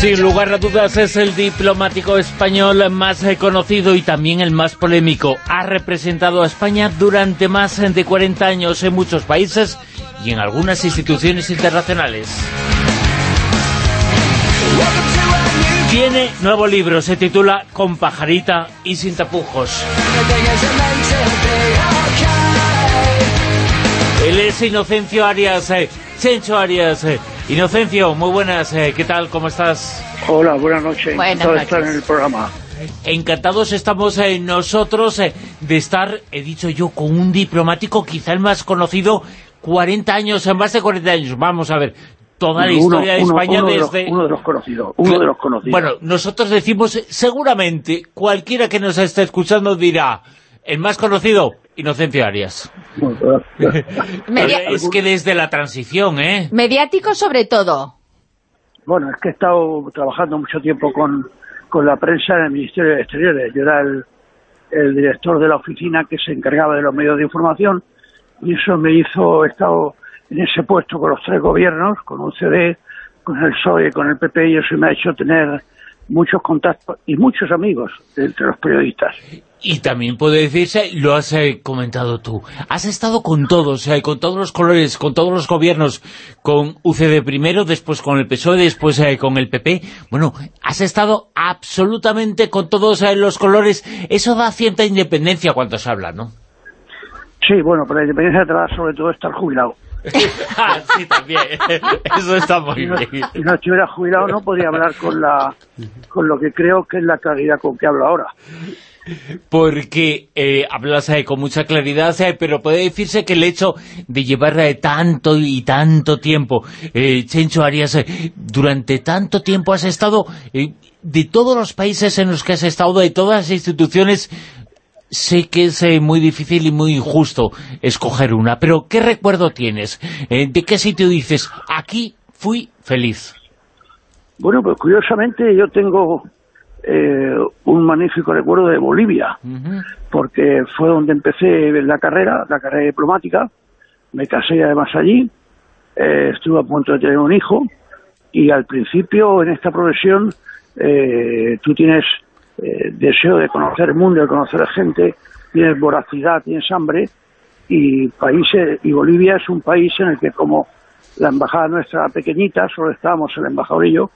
Sin lugar a dudas es el diplomático español más conocido y también el más polémico. Ha representado a España durante más de 40 años en muchos países y en algunas instituciones internacionales. Tiene nuevo libro, se titula Con pajarita y sin tapujos. Él es Inocencio Arias, eh, Chencho Arias. eh. Inocencio, muy buenas, eh, ¿qué tal? ¿Cómo estás? Hola, buenas noches. Buenas Encantado de noches. estar en el programa. Encantados estamos eh, nosotros eh, de estar, he dicho yo, con un diplomático quizá el más conocido, 40 años, en más de 40 años. Vamos a ver, toda la Uno- historia de uno- España uno de los- desde... uno de los conocidos. Uno de los conocidos. Bueno, nosotros decimos, eh, seguramente, cualquiera que nos esté escuchando dirá, el más conocido, Inocencio Arias. Es que desde la transición, ¿eh? Mediático sobre todo. Bueno, es que he estado trabajando mucho tiempo con, con la prensa en el Ministerio de Exteriores. Yo era el, el director de la oficina que se encargaba de los medios de información y eso me hizo, he estado en ese puesto con los tres gobiernos, con UCD, con el PSOE, con el PP y eso me ha hecho tener muchos contactos y muchos amigos entre los periodistas. Y también puede decirse, lo has eh, comentado tú, has estado con todos, eh, con todos los colores, con todos los gobiernos, con UCD primero, después con el PSOE, después eh, con el PP. Bueno, has estado absolutamente con todos eh, los colores. Eso da cierta independencia cuando se habla, ¿no? Sí, bueno, pero la independencia te da sobre todo estar jubilado. Ah, sí, también. Eso está muy Si no, bien. si no estuviera jubilado no podría hablar con la con lo que creo que es la claridad con que hablo ahora. Porque eh, hablas eh, con mucha claridad, pero puede decirse que el hecho de llevar eh, tanto y tanto tiempo, eh, Chencho Arias, eh, durante tanto tiempo has estado, de todos los países en los que has estado, de todas las instituciones, sé que es muy difícil y muy injusto escoger una, pero ¿qué recuerdo tienes? ¿De qué sitio dices, aquí fui feliz? Bueno, pues curiosamente yo tengo eh, un magnífico recuerdo de Bolivia, porque fue donde empecé la carrera, la carrera diplomática, me casé además allí, eh, estuve a punto de tener un hijo, y al principio en esta profesión eh, tú tienes eh, deseo de conocer el mundo, de conocer a gente, tienes voracidad, tienes hambre, y países y Bolivia es un país en el que como la embajada nuestra era pequeñita, solo estábamos el embajador y yo,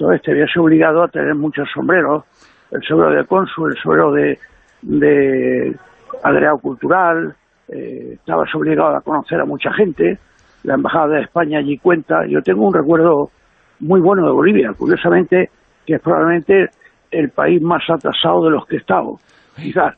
entonces te habías obligado a tener muchos sombreros, el sombrero de cónsul, el sombrero de, de agregado cultural, eh, estabas obligado a conocer a mucha gente, la embajada de España allí cuenta, yo tengo un recuerdo muy bueno de Bolivia, curiosamente, que es probablemente el país más atrasado de los que he estado, quizás.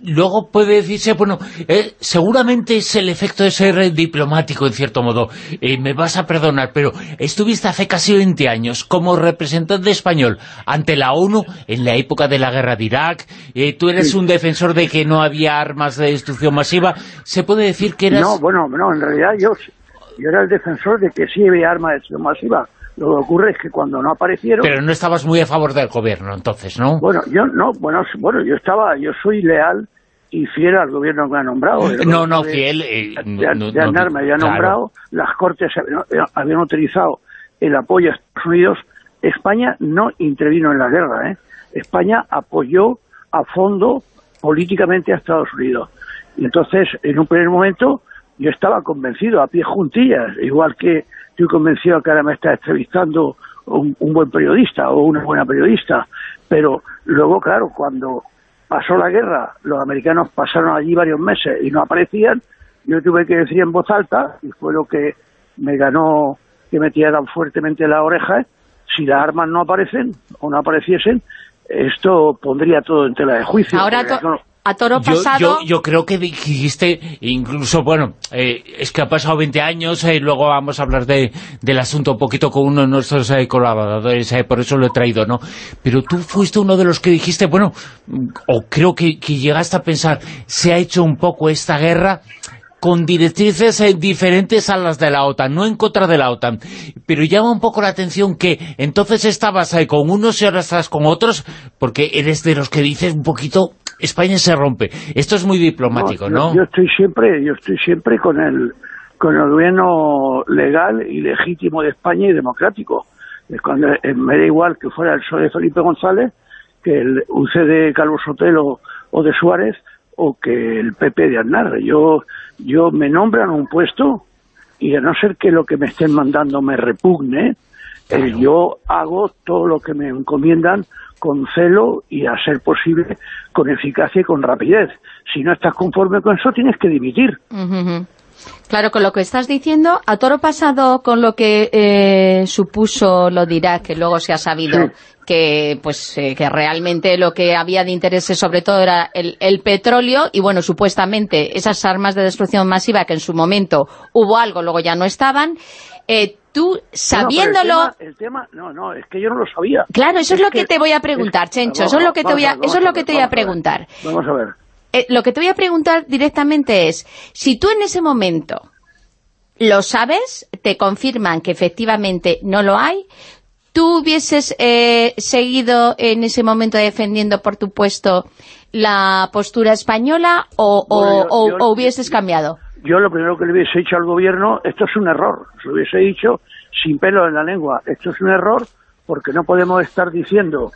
Luego puede decirse, bueno, eh, seguramente es el efecto de ser diplomático, en cierto modo. Eh, me vas a perdonar, pero estuviste hace casi 20 años como representante español ante la ONU en la época de la guerra de Irak. Eh, tú eres Sí. un defensor de que no había armas de destrucción masiva. ¿Se puede decir que eras...? No, bueno, no, en realidad yo, yo era el defensor de que sí había armas de destrucción masiva. Lo que ocurre es que cuando no aparecieron... Pero no estabas muy a favor del gobierno, entonces, ¿no? Bueno, yo no, bueno, bueno, yo estaba, yo soy leal y fiel al gobierno que me ha nombrado. No, no, de- fiel... eh, de, no- de no- Aznar me había claro. nombrado, las Cortes habían, habían utilizado el apoyo a Estados Unidos. España no intervino en la guerra, ¿eh? España apoyó a fondo políticamente a Estados Unidos. Y entonces, en un primer momento, yo estaba convencido, a pie juntillas, igual que estoy convencido que ahora me está entrevistando un, un buen periodista o una buena periodista, pero luego, claro, cuando pasó la guerra, los americanos pasaron allí varios meses y no aparecían, yo tuve que decir en voz alta, y fue lo que me ganó que me tiraran fuertemente la oreja, si las armas no aparecen o no apareciesen, esto pondría todo en tela de juicio. Ahora porque to- no- a toro Yo, pasado... yo, yo creo que dijiste, incluso, bueno, eh, es que ha pasado 20 años, eh, luego vamos a hablar de, del asunto un poquito con uno de nuestros eh, colaboradores, eh, por eso lo he traído, ¿no? Pero tú fuiste uno de los que dijiste, bueno, o creo que, que llegaste a pensar, se ha hecho un poco esta guerra con directrices eh, diferentes a las de la OTAN, no en contra de la OTAN, pero llama un poco la atención que entonces estabas eh, con unos y ahora estás con otros, porque eres de los que dices un poquito, España se rompe. Esto es muy diplomático, ¿no? Yo, yo estoy siempre, yo estoy siempre con el con el gobierno legal y legítimo de España y democrático. cuando eh, me da igual que fuera el PSOE de Felipe González, que el UC de Carlos Sotelo o de Suárez, o que el PP de Aznar. Yo, yo me nombran un puesto y a no ser que lo que me estén mandando me repugne, eh, yo hago todo lo que me encomiendan con celo y a ser posible con eficacia y con rapidez. Si no estás conforme con eso, tienes que dimitir. Claro, con lo que estás diciendo, a toro pasado con lo que eh, supuso lo dirá, que luego se ha sabido que pues eh, que realmente lo que había de interés sobre todo era el, petróleo y bueno, supuestamente esas armas de destrucción masiva que en su momento hubo algo, luego ya no estaban, eh, tú sabiéndolo... el, tema, no, no, es que yo no lo sabía. Claro, eso es, lo que, te voy a preguntar, Chencho, eso es lo que te voy a, eso es lo que te voy a preguntar. Vamos a ver. Eh, lo que te voy a preguntar directamente es, si tú en ese momento lo sabes, te confirman que efectivamente no lo hay, ¿tú hubieses eh, seguido en ese momento defendiendo por tu puesto la postura española o, hubieses cambiado? Yo lo primero que le hubiese dicho al gobierno, esto es un error, se lo hubiese dicho sin pelo en la lengua, esto es un error porque no podemos estar diciendo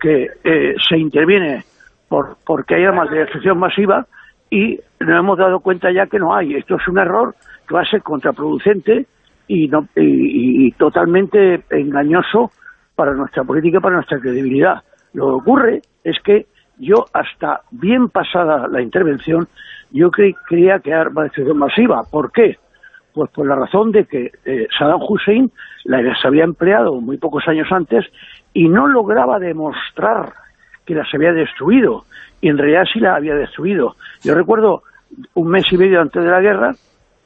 que eh, se interviene por, porque hay armas de destrucción masiva y nos hemos dado cuenta ya que no hay. Esto es un error que va a ser contraproducente y, no, y, totalmente engañoso para nuestra política y para nuestra credibilidad. Lo que ocurre es que yo, hasta bien pasada la intervención, yo creía que era destrucción masiva. ¿Por qué? Pues por la razón de que eh, Saddam Hussein la había empleado muy pocos años antes y no lograba demostrar que las había destruido, y en realidad sí la había destruido. Yo recuerdo un mes y medio antes de la guerra,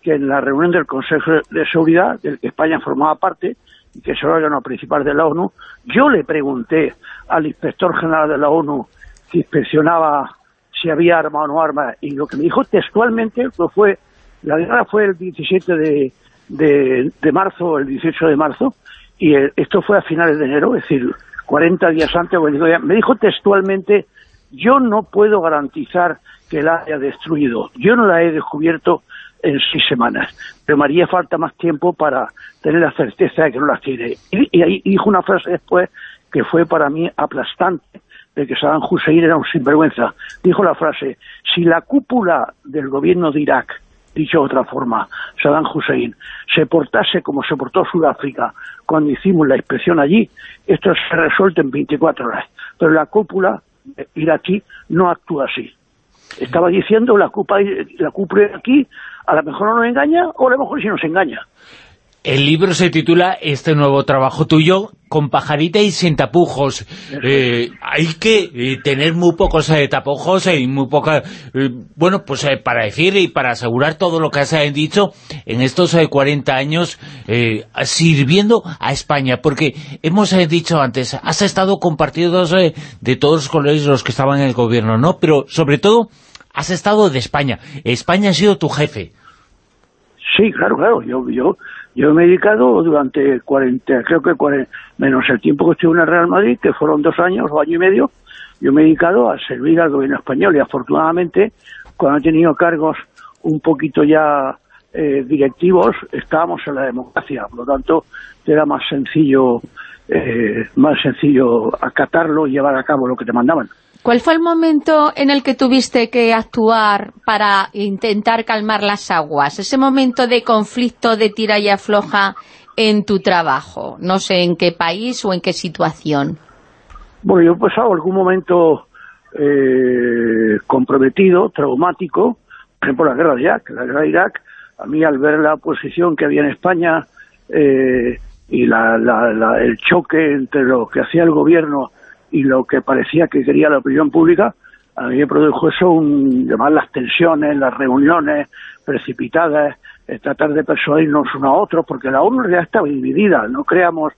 que en la reunión del Consejo de Seguridad, del que España formaba parte, y que es el órgano principal de la ONU, yo le pregunté al inspector general de la ONU si inspeccionaba si había arma o no arma, y lo que me dijo textualmente fue, la guerra fue el 17 de, de, de marzo, el 18 de marzo, y esto fue a finales de enero, es decir, 40 días antes, me dijo textualmente, yo no puedo garantizar que la haya destruido, yo no la he descubierto en seis semanas, pero me haría falta más tiempo para tener la certeza de que no las tiene. Y, ahí dijo una frase después que fue para mí aplastante, de que Saddam Hussein era un sinvergüenza. Dijo la frase, si la cúpula del gobierno de Irak dicho de otra forma, Saddam Hussein, se portase como se portó Sudáfrica cuando hicimos la inspección allí, esto se resuelve en 24 horas. Pero la cúpula iraquí no actúa así. Estaba diciendo la cúpula, la cúpula aquí a lo mejor no nos engaña o a lo mejor sí nos engaña. El libro se titula Este nuevo trabajo tuyo, con pajarita y sin tapujos. Eh, hay que eh, tener muy pocos eh, tapujos y muy poca... bueno, pues para decir y para asegurar todo lo que has dicho en estos 40 años sirviendo a España. Porque hemos dicho antes, has estado compartidos de todos los colores los que estaban en el gobierno, ¿no? Pero sobre todo, has estado de España. España ha sido tu jefe. Sí, claro, claro. Yo, yo yo me he dedicado durante 40, creo que 40, menos el tiempo que estuve en el Real Madrid, que fueron dos años o año y medio, yo me he dedicado a servir al gobierno español y afortunadamente cuando he tenido cargos un poquito ya eh, directivos, estábamos en la democracia, por lo tanto era más sencillo, eh, más sencillo acatarlo y llevar a cabo lo que te mandaban. ¿Cuál fue el momento en el que tuviste que actuar para intentar calmar las aguas? Ese momento de conflicto, de tira y afloja en tu trabajo. No sé en qué país o en qué situación. Bueno, yo he pasado algún momento eh, comprometido, traumático, por ejemplo la guerra de Irak. La guerra de Irak, a mí al ver la posición que había en España eh, y el choque entre lo que hacía el gobierno y lo que parecía que quería la opinión pública, a mí me produjo eso, un, llamar las tensiones, las reuniones precipitadas, tratar de persuadirnos uno a otro, porque la ONU ya estaba dividida, no creamos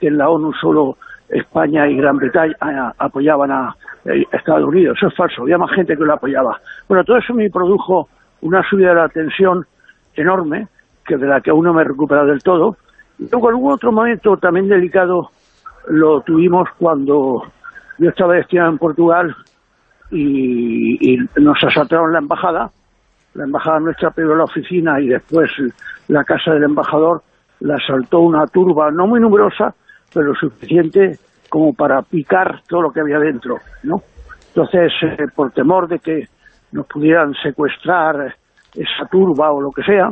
que en la ONU solo España y Gran Bretaña eh, apoyaban a eh, Estados Unidos, eso es falso, había más gente que lo apoyaba. Bueno, todo eso me produjo una subida de la tensión enorme, que de la que aún no me he recuperado del todo. Y luego algún otro momento también delicado lo tuvimos cuando yo estaba destinado en Portugal y, nos asaltaron la embajada. La embajada nuestra pegó la oficina y después la casa del embajador la asaltó una turba no muy numerosa, pero suficiente como para picar todo lo que había dentro, ¿no? Entonces, eh, por temor de que nos pudieran secuestrar esa turba o lo que sea,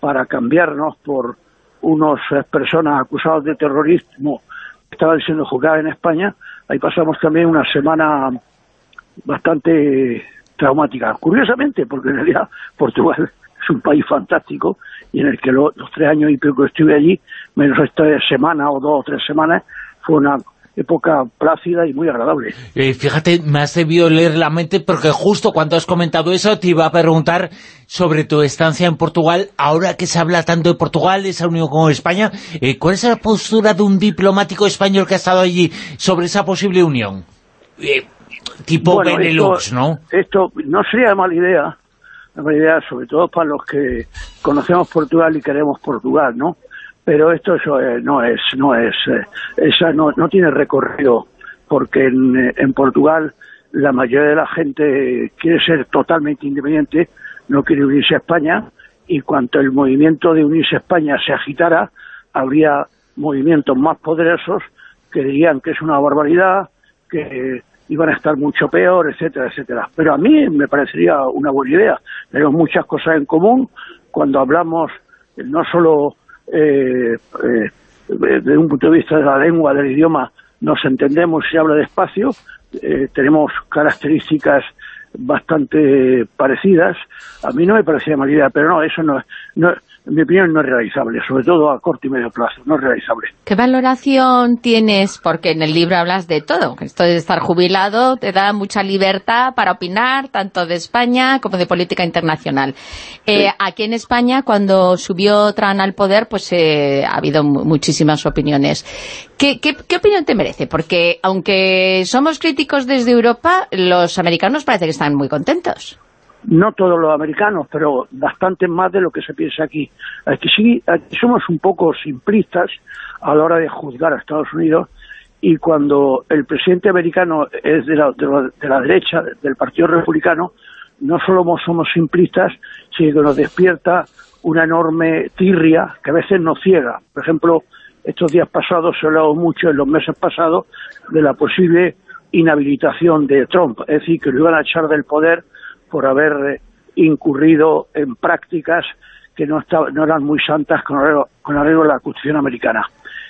para cambiarnos por unos eh, personas acusados de terrorismo que estaban siendo juzgadas en España, ahí pasamos también una semana bastante traumática. Curiosamente, porque en realidad Portugal es un país fantástico y en el que los tres años y pico que estuve allí, menos esta semana o dos o tres semanas, fue una época plácida y muy agradable. Eh, fíjate, me has debido leer la mente porque justo cuando has comentado eso te iba a preguntar sobre tu estancia en Portugal. Ahora que se habla tanto de Portugal, esa unión con España, eh, ¿cuál es la postura de un diplomático español que ha estado allí sobre esa posible unión? Eh, tipo Benelux, ¿no? Esto no sería mala idea, mala idea sobre todo para los que conocemos Portugal y queremos Portugal, ¿no? Pero esto eh, no es, no es, eh, esa no, no tiene recorrido, porque en, eh, en Portugal la mayoría de la gente quiere ser totalmente independiente, no quiere unirse a España, y cuanto el movimiento de unirse a España se agitara, habría movimientos más poderosos que dirían que es una barbaridad, que iban a estar mucho peor, etcétera, etcétera. Pero a mí me parecería una buena idea. Tenemos muchas cosas en común cuando hablamos no solo eh, eh, desde un punto de vista de la lengua, del idioma, nos entendemos y habla despacio, eh, tenemos características bastante parecidas. A mí no me parecía mala idea, pero no, eso no, no, en mi opinión no es realizable, sobre todo a corto y medio plazo, no es realizable. ¿Qué valoración tienes? Porque en el libro hablas de todo, esto de estar jubilado te da mucha libertad para opinar, tanto de España como de política internacional. Eh, aquí en España, cuando subió Tran al poder, pues eh, ha habido muchísimas opiniones. ¿Qué, qué opinión te merece? Porque aunque somos críticos desde Europa, los americanos parece que están muy contentos no todos los americanos, pero bastante más de lo que se piensa aquí. Aquí sí, somos un poco simplistas a la hora de juzgar a Estados Unidos y cuando el presidente americano es de la, de la, derecha, del Partido Republicano, no solo somos simplistas, sino que nos despierta una enorme tirria que a veces nos ciega. Por ejemplo, estos días pasados se ha hablado mucho, en los meses pasados, de la posible inhabilitación de Trump, es decir, que lo iban a echar del poder por haber eh, incurrido en prácticas que no, eran muy santas con arreglo, con arreglo a la Constitución americana.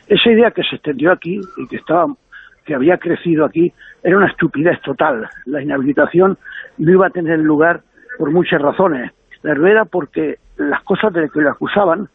Esa idea que se extendió aquí y que estaba que había crecido aquí era una estupidez total. La inhabilitación no iba a tener lugar por muchas razones. La era porque las cosas de las que le acusaban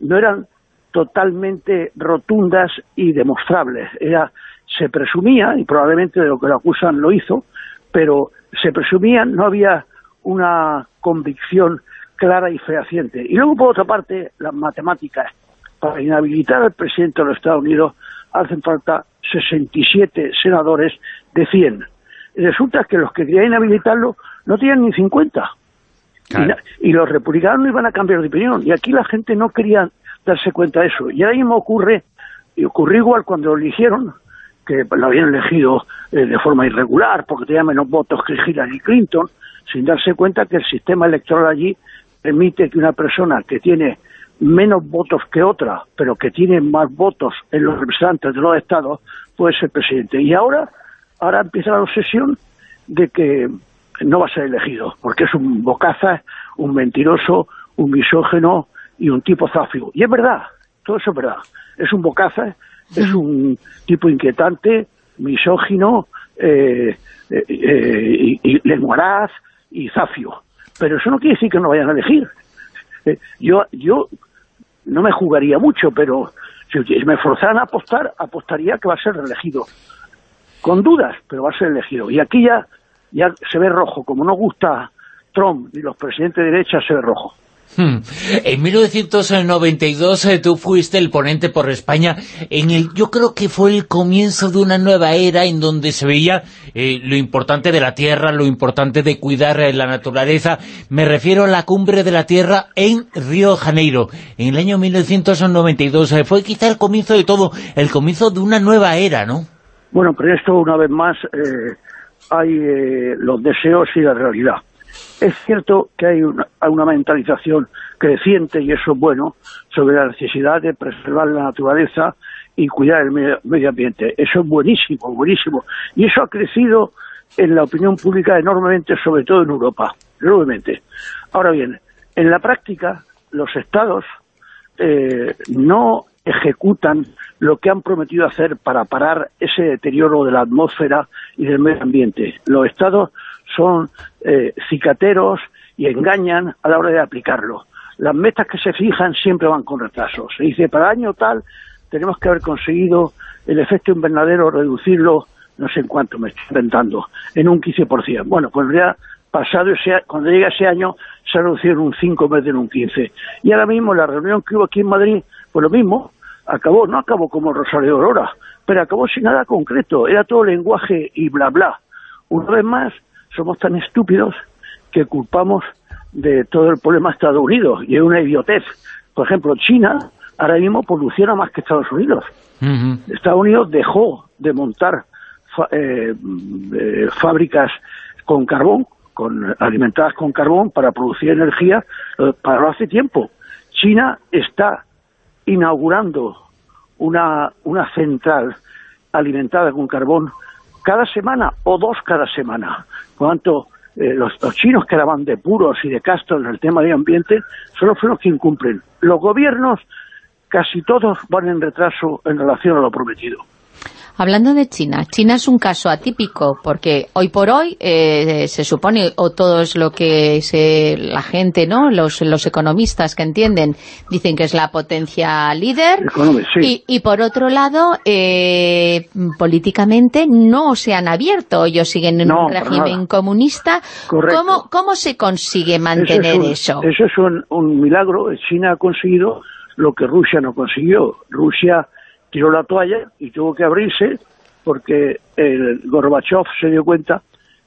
no eran totalmente rotundas y demostrables. Era, se presumía, y probablemente de lo que lo acusan lo hizo, pero se presumían, no había una convicción clara y fehaciente. Y luego, por otra parte, las matemáticas. Para inhabilitar al presidente de los Estados Unidos hacen falta 67 senadores de 100. Y resulta que los que querían inhabilitarlo no tienen ni 50. Y, los republicanos no iban a cambiar de opinión. Y aquí la gente no quería darse cuenta de eso. Y ahí mismo ocurre, y ocurrió igual cuando lo eligieron, que lo habían elegido eh, de forma irregular porque tenía menos votos que Hillary Clinton, sin darse cuenta que el sistema electoral allí permite que una persona que tiene menos votos que otra, pero que tiene más votos en los representantes de los estados, puede ser presidente. Y ahora, ahora empieza la obsesión de que no va a ser elegido, porque es un bocaza, un mentiroso, un misógeno y un tipo zafio. Y es verdad, todo eso es verdad. Es un bocaza es un tipo inquietante, misógino, eh, eh, y, lenguaraz y zafio. Pero eso no quiere decir que no vayan a elegir. Eh, yo, yo no me jugaría mucho, pero si me forzaran a apostar, apostaría que va a ser reelegido. Con dudas, pero va a ser elegido. Y aquí ya, ya se ve rojo. Como no gusta Trump y los presidentes de derecha, se ve rojo. Hmm. En 1992 eh, tú fuiste el ponente por España en el, yo creo que fue el comienzo de una nueva era en donde se veía eh, lo importante de la tierra, lo importante de cuidar eh, la naturaleza. Me refiero a la cumbre de la tierra en Río Janeiro, en el año 1992. fue quizá el comienzo de todo, el comienzo de una nueva era, ¿no? Bueno, pero esto una vez más hay los deseos y la realidad es cierto que hay una, mentalización creciente, y eso es bueno, sobre la necesidad de preservar la naturaleza y cuidar el medio, ambiente. Eso es buenísimo, buenísimo. Y eso ha crecido en la opinión pública enormemente, sobre todo en Europa, enormemente. Ahora bien, en la práctica, los estados eh, no ejecutan lo que han prometido hacer para parar ese deterioro de la atmósfera y del medio ambiente. Los estados son eh, cicateros y engañan a la hora de aplicarlo. Las metas que se fijan siempre van con retrasos. Se dice, para año tal tenemos que haber conseguido el efecto invernadero reducirlo, no sé en cuánto me estoy inventando, en un 15%. Bueno, pues ya pasado ese, cuando llega ese año se ha reducido en un 5 en vez de en un 15. Y ahora mismo la reunión que hubo aquí en Madrid, pues lo mismo, acabó, no acabó como Rosario Aurora, pero acabó sin nada concreto, era todo lenguaje y bla bla. Una vez más, somos tan estúpidos que culpamos de todo el problema a Estados Unidos, y es una idiotez. Por ejemplo, China ahora mismo poluciona más que Estados Unidos. Estados Unidos dejó de montar eh, eh, fábricas con carbón, con alimentadas con carbón para producir energía, eh, para hace tiempo. China está inaugurando una, una central alimentada con carbón cada semana o dos cada semana. Cuanto eh, los, chinos que eran de puros y de castos en el tema de ambiente son los que incumplen. Los gobiernos casi todos van en retraso en relación a lo prometido. Hablando de China, China es un caso atípico porque hoy por hoy eh, se supone, o todo es lo que la gente, no los, los economistas que entienden, dicen que es la potencia líder y, por otro lado, eh, políticamente no se han abierto, ellos siguen en un régimen comunista. ¿Cómo, ¿Cómo se consigue mantener eso? Eso es, un, un milagro. China ha conseguido lo que Rusia no consiguió. Rusia tiró la toalla y tuvo que abrirse porque el Gorbachev se dio cuenta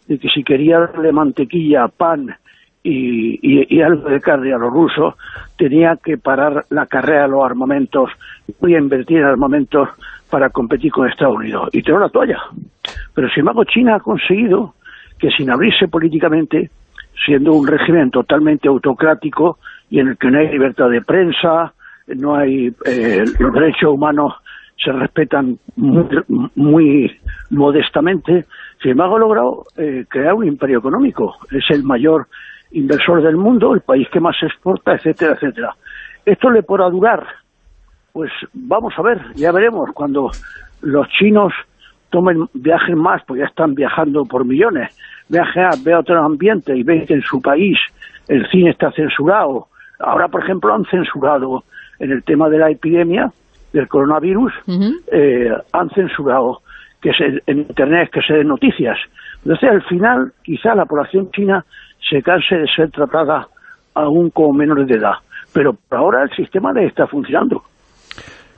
de que si quería darle mantequilla, pan y, algo de carne a los rusos, tenía que parar la carrera de los armamentos y invertir en armamentos para competir con Estados Unidos. Y tiró la toalla. Pero sin embargo China ha conseguido que sin abrirse políticamente, siendo un régimen totalmente autocrático y en el que no hay libertad de prensa, no hay eh, los derechos humanos se respetan muy, modestamente, sin embargo ha logrado eh, crear un imperio económico. Es el mayor inversor del mundo, el país que más exporta, etcétera, etcétera. ¿Esto le podrá durar? Pues vamos a ver, ya veremos cuando los chinos tomen viajen más, pues ya están viajando por millones, viajen, vean otro ambiente y ven que en su país el cine está censurado. Ahora, por ejemplo, han censurado en el tema de la epidemia, del coronavirus eh, han censurado que se, en Internet que se den noticias. Entonces, al final, quizá la población china se canse de ser tratada aún como menores de edad. Pero por ahora el sistema le está funcionando.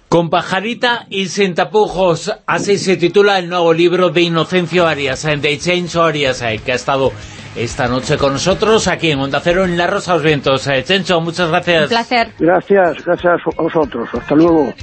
Con pajarita y sin tapujos, así se titula el nuevo libro de Inocencio Arias, de Chencho Arias, eh, que ha estado esta noche con nosotros aquí en Onda Cero, en La Rosa los Vientos. Eh, Chencho, muchas gracias. Un placer. Gracias, gracias a vosotros. Hasta luego.